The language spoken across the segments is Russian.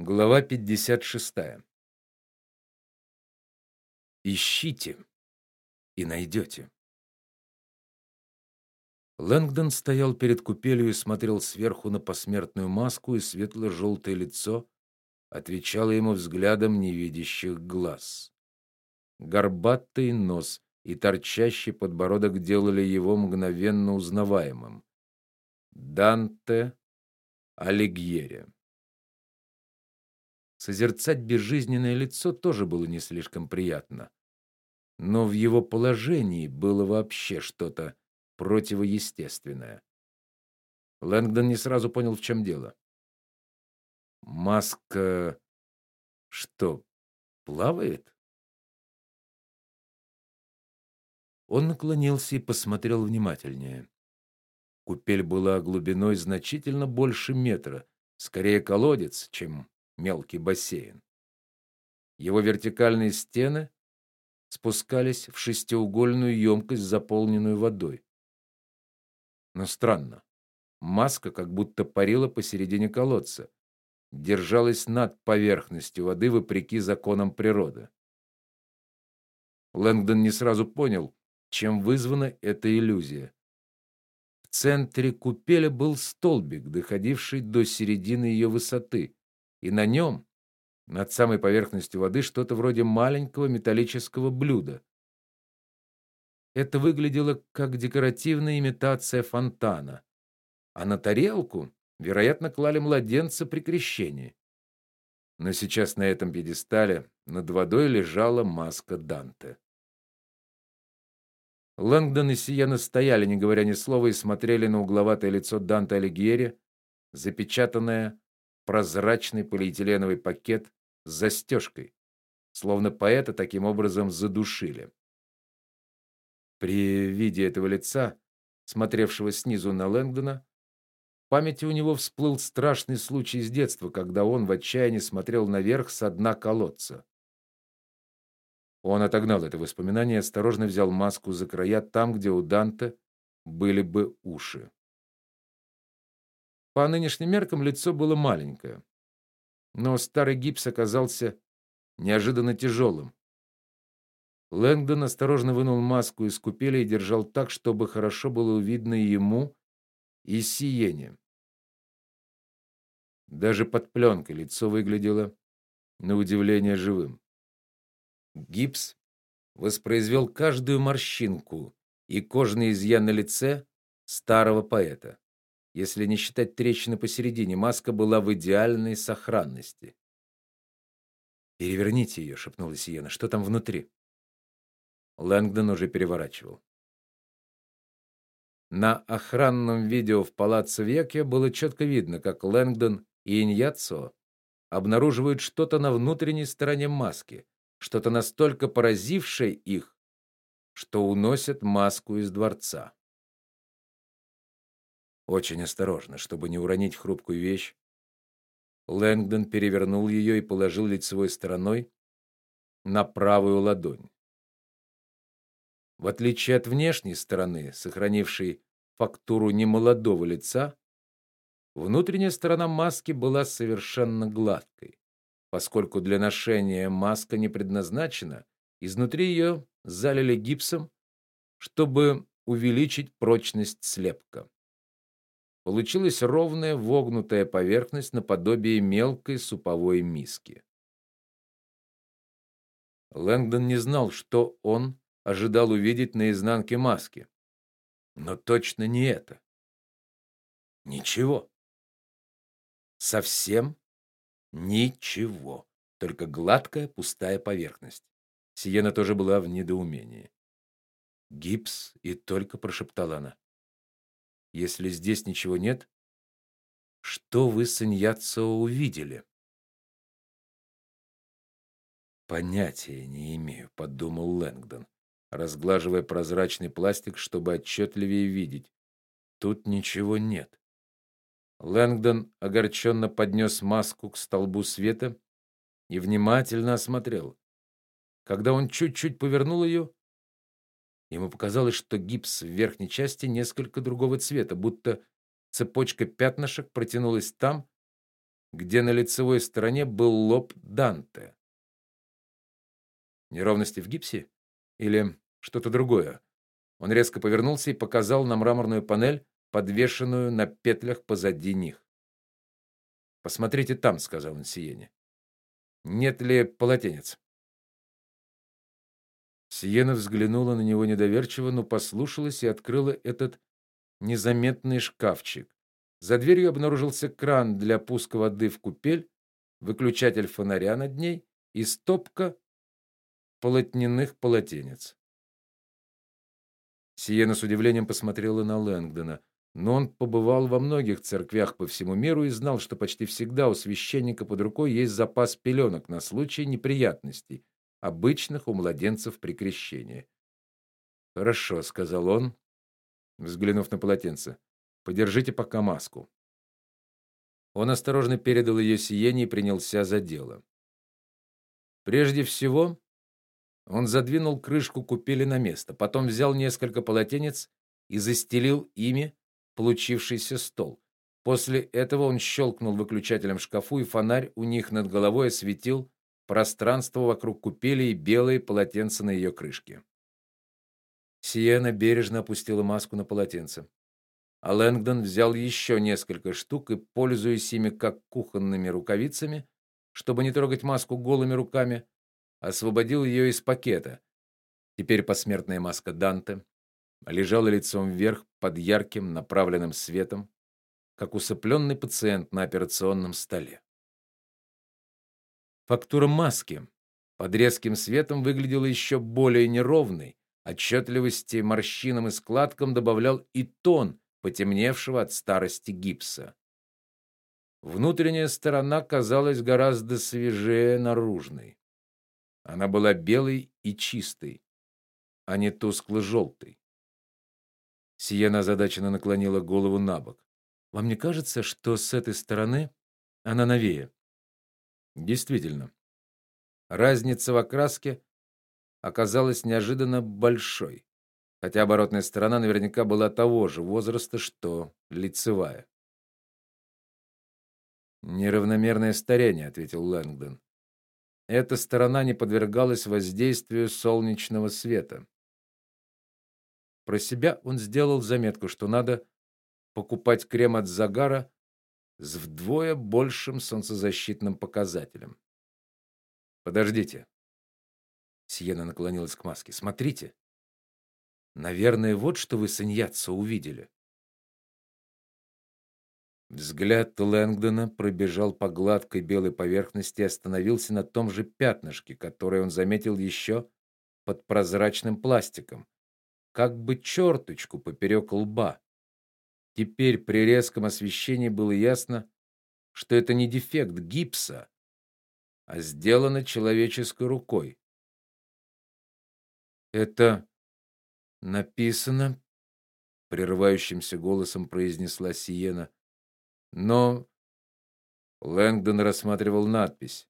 Глава 56. Ищите и найдете. Лэнгдон стоял перед купелью и смотрел сверху на посмертную маску, и светло желтое лицо отвечало ему взглядом невидящих глаз. Горбатый нос и торчащий подбородок делали его мгновенно узнаваемым. Данте Алигьери Созерцать безжизненное лицо тоже было не слишком приятно. Но в его положении было вообще что-то противоестественное. Лэнгдон не сразу понял, в чем дело. Маска что, плавает? Он наклонился и посмотрел внимательнее. Купель была глубиной значительно больше метра, скорее колодец, чем мелкий бассейн. Его вертикальные стены спускались в шестиугольную емкость, заполненную водой. Но странно. Маска как будто парила посередине колодца, держалась над поверхностью воды вопреки законам природы. Лэнгдон не сразу понял, чем вызвана эта иллюзия. В центре купели был столбик, доходивший до середины ее высоты и на нем, над самой поверхностью воды, что-то вроде маленького металлического блюда. Это выглядело как декоративная имитация фонтана, а на тарелку, вероятно, клали младенца при крещении. Но сейчас на этом пьедестале над водой лежала маска Данте. Лэнгдон и Сиена стояли, не говоря ни слова, и смотрели на угловатое лицо Данте Алигьери, запечатанное прозрачный полиэтиленовый пакет с застежкой, словно поэта таким образом задушили. При виде этого лица, смотревшего снизу на Лэнгдона, в памяти у него всплыл страшный случай из детства, когда он в отчаянии смотрел наверх с дна колодца. Он отогнал это воспоминание осторожно взял маску за края там, где у Данте были бы уши. По нынешним меркам лицо было маленькое, но старый гипс оказался неожиданно тяжелым. Лэнгдон осторожно вынул маску из купели и держал так, чтобы хорошо было видно ему и Сиене. Даже под пленкой лицо выглядело на удивление живым. Гипс воспроизвел каждую морщинку и кожный изъян на лице старого поэта. Если не считать трещины посередине, маска была в идеальной сохранности. "Переверните ее», — шепнула Сиена. "Что там внутри?" Лэнгдон уже переворачивал. На охранном видео в палаццо Векья было четко видно, как Лэнгдон и Иньяцо обнаруживают что-то на внутренней стороне маски, что-то настолько поразившее их, что уносят маску из дворца. Очень осторожно, чтобы не уронить хрупкую вещь, Лэнгдон перевернул ее и положил лицевой стороной на правую ладонь. В отличие от внешней стороны, сохранившей фактуру немолодого лица, внутренняя сторона маски была совершенно гладкой. Поскольку для ношения маска не предназначена, изнутри ее залили гипсом, чтобы увеличить прочность слепка. Получилась ровная вогнутая поверхность наподобие мелкой суповой миски. Лэнгдон не знал, что он ожидал увидеть на изнанке маски. Но точно не это. Ничего. Совсем ничего, только гладкая пустая поверхность. Сиена тоже была в недоумении. Гипс и только прошептала она. Если здесь ничего нет, что вы с увидели? Понятия не имею, подумал Лэнгдон, разглаживая прозрачный пластик, чтобы отчетливее видеть. Тут ничего нет. Лэнгдон огорченно поднес маску к столбу света и внимательно осмотрел. Когда он чуть-чуть повернул ее, Ему показалось, что гипс в верхней части несколько другого цвета, будто цепочка пятнышек протянулась там, где на лицевой стороне был лоб Данте. Неровности в гипсе или что-то другое? Он резко повернулся и показал на мраморную панель, подвешенную на петлях позади них. Посмотрите там, сказал он Сиене. Нет ли полотенец? Сиена взглянула на него недоверчиво, но послушалась и открыла этот незаметный шкафчик. За дверью обнаружился кран для пуска воды в купель, выключатель фонаря над ней и стопка полотняных полотенец. Сиена с удивлением посмотрела на Лэнгдона, но он побывал во многих церквях по всему миру и знал, что почти всегда у священника под рукой есть запас пеленок на случай неприятностей, обычных у младенцев при крещении. "Хорошо", сказал он, взглянув на полотенце. "Подержите пока маску". Он осторожно передал ее Сиене и принялся за дело. Прежде всего, он задвинул крышку купели на место, потом взял несколько полотенец и застелил ими получившийся стол. После этого он щелкнул выключателем в шкафу, и фонарь у них над головой осветил пространство вокруг купели и белые полотенца на ее крышке. Сиена бережно опустила маску на полотенце. А Лэнгдон взял еще несколько штук и, пользуясь ими как кухонными рукавицами, чтобы не трогать маску голыми руками, освободил ее из пакета. Теперь посмертная маска Данте лежала лицом вверх под ярким направленным светом, как усыпленный пациент на операционном столе. Фактура маски под резким светом выглядела еще более неровной, отчетливости морщинам и складкам добавлял и тон потемневшего от старости гипса. Внутренняя сторона казалась гораздо свежее наружной. Она была белой и чистой, а не тускло-желтой. Сиена озадаченно наклонила голову набок. Вам не кажется, что с этой стороны она новее? Действительно. Разница в окраске оказалась неожиданно большой, хотя оборотная сторона наверняка была того же возраста, что лицевая. Неравномерное старение, ответил Лэнгдон. Эта сторона не подвергалась воздействию солнечного света. Про себя он сделал заметку, что надо покупать крем от загара с вдвое большим солнцезащитным показателем. Подождите. Сиена наклонилась к маске. Смотрите. Наверное, вот что вы с увидели. Взгляд Лэнгдона пробежал по гладкой белой поверхности и остановился на том же пятнышке, которое он заметил еще под прозрачным пластиком как бы черточку поперек лба. Теперь при резком освещении было ясно, что это не дефект гипса, а сделано человеческой рукой. Это написано прерывающимся голосом произнесла Сиена. Но Лэнгдон рассматривал надпись.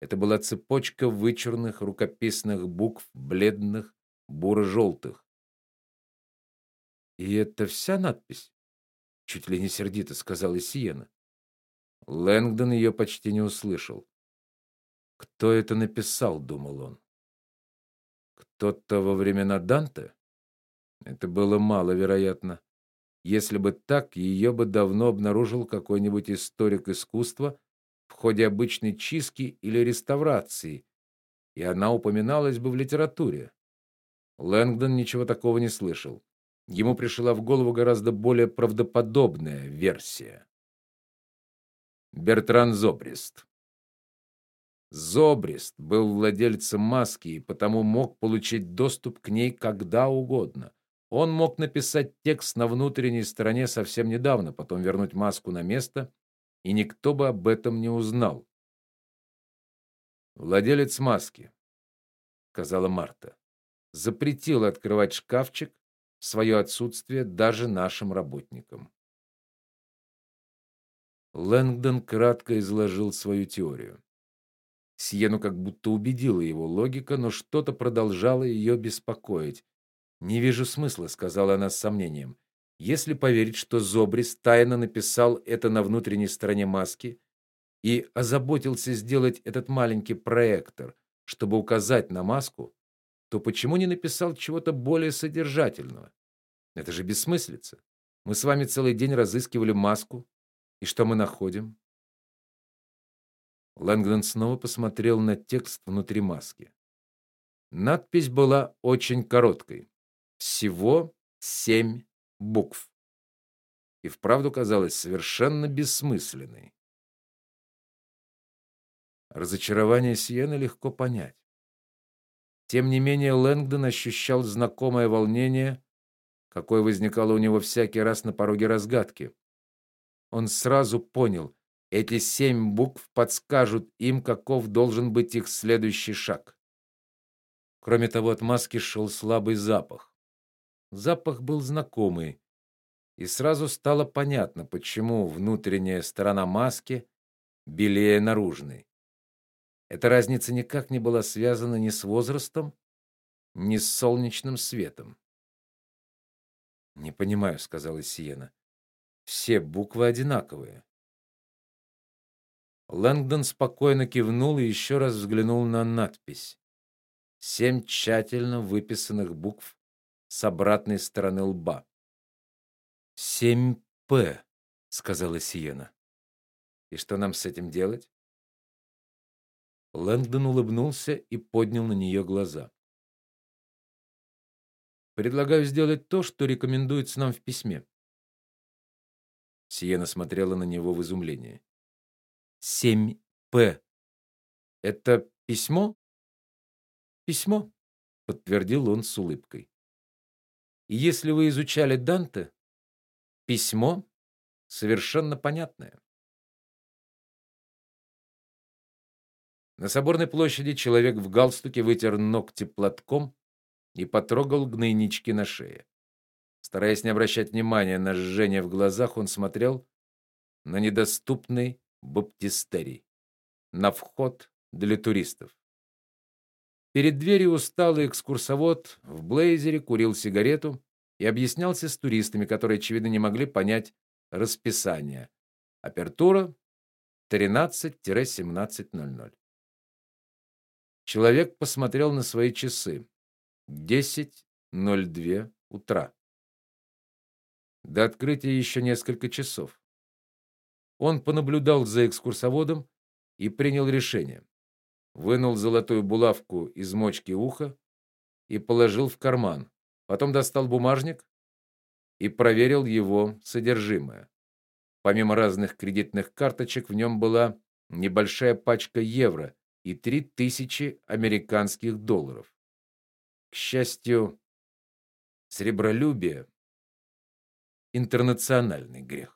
Это была цепочка вычурных рукописных букв, бледных, буро-желтых. И это вся надпись? Чуть ли не сердито сказала Сиена. Лэнгдон ее почти не услышал. Кто это написал, думал он. Кто-то во времена Данте? Это было маловероятно. Если бы так, ее бы давно обнаружил какой-нибудь историк искусства в ходе обычной чистки или реставрации, и она упоминалась бы в литературе. Лэнгдон ничего такого не слышал. Ему пришла в голову гораздо более правдоподобная версия. Бертран Зобрист. Зобрист был владельцем маски и потому мог получить доступ к ней когда угодно. Он мог написать текст на внутренней стороне совсем недавно, потом вернуть маску на место, и никто бы об этом не узнал. Владелец маски, сказала Марта, запретил открывать шкафчик свое отсутствие даже нашим работникам. Лэнгдон кратко изложил свою теорию. Сиену как будто убедила его логика, но что-то продолжало ее беспокоить. "Не вижу смысла", сказала она с сомнением. "Если поверить, что Зобрис тайно написал это на внутренней стороне маски, и озаботился сделать этот маленький проектор, чтобы указать на маску, то почему не написал чего-то более содержательного? Это же бессмыслица. Мы с вами целый день разыскивали маску, и что мы находим? Лэнгдон снова посмотрел на текст внутри маски. Надпись была очень короткой. Всего семь букв. И вправду казалась совершенно бессмысленной. Разочарование Сиены легко понять. Тем не менее Лэнгдон ощущал знакомое волнение, какое возникало у него всякий раз на пороге разгадки. Он сразу понял, эти семь букв подскажут им, каков должен быть их следующий шаг. Кроме того, от маски шел слабый запах. Запах был знакомый, и сразу стало понятно, почему внутренняя сторона маски белее наружной. Эта разница никак не была связана ни с возрастом, ни с солнечным светом. Не понимаю, сказала Сиена. Все буквы одинаковые. Лэнгдон спокойно кивнул и еще раз взглянул на надпись. Семь тщательно выписанных букв с обратной стороны лба. «Семь П», — сказала Сиена. «И что нам с этим делать?» Лэнгдон улыбнулся и поднял на нее глаза. Предлагаю сделать то, что рекомендуется нам в письме. Сиена смотрела на него в изумлении. 7П. Это письмо? Письмо, подтвердил он с улыбкой. И если вы изучали Данте, письмо совершенно понятное. На соборной площади человек в галстуке вытер ногти платком и потрогал гнойнички на шее. Стараясь не обращать внимания на жжение в глазах, он смотрел на недоступный баптистерий, на вход для туристов. Перед дверью усталый экскурсовод в блейзере курил сигарету и объяснялся с туристами, которые очевидно не могли понять расписание. Апертура 13-17:00. Человек посмотрел на свои часы. 10:02 утра. До открытия еще несколько часов. Он понаблюдал за экскурсоводом и принял решение. Вынул золотую булавку из мочки уха и положил в карман. Потом достал бумажник и проверил его содержимое. Помимо разных кредитных карточек в нем была небольшая пачка евро и три тысячи американских долларов. К счастью, сребролюбие интернациональный грех.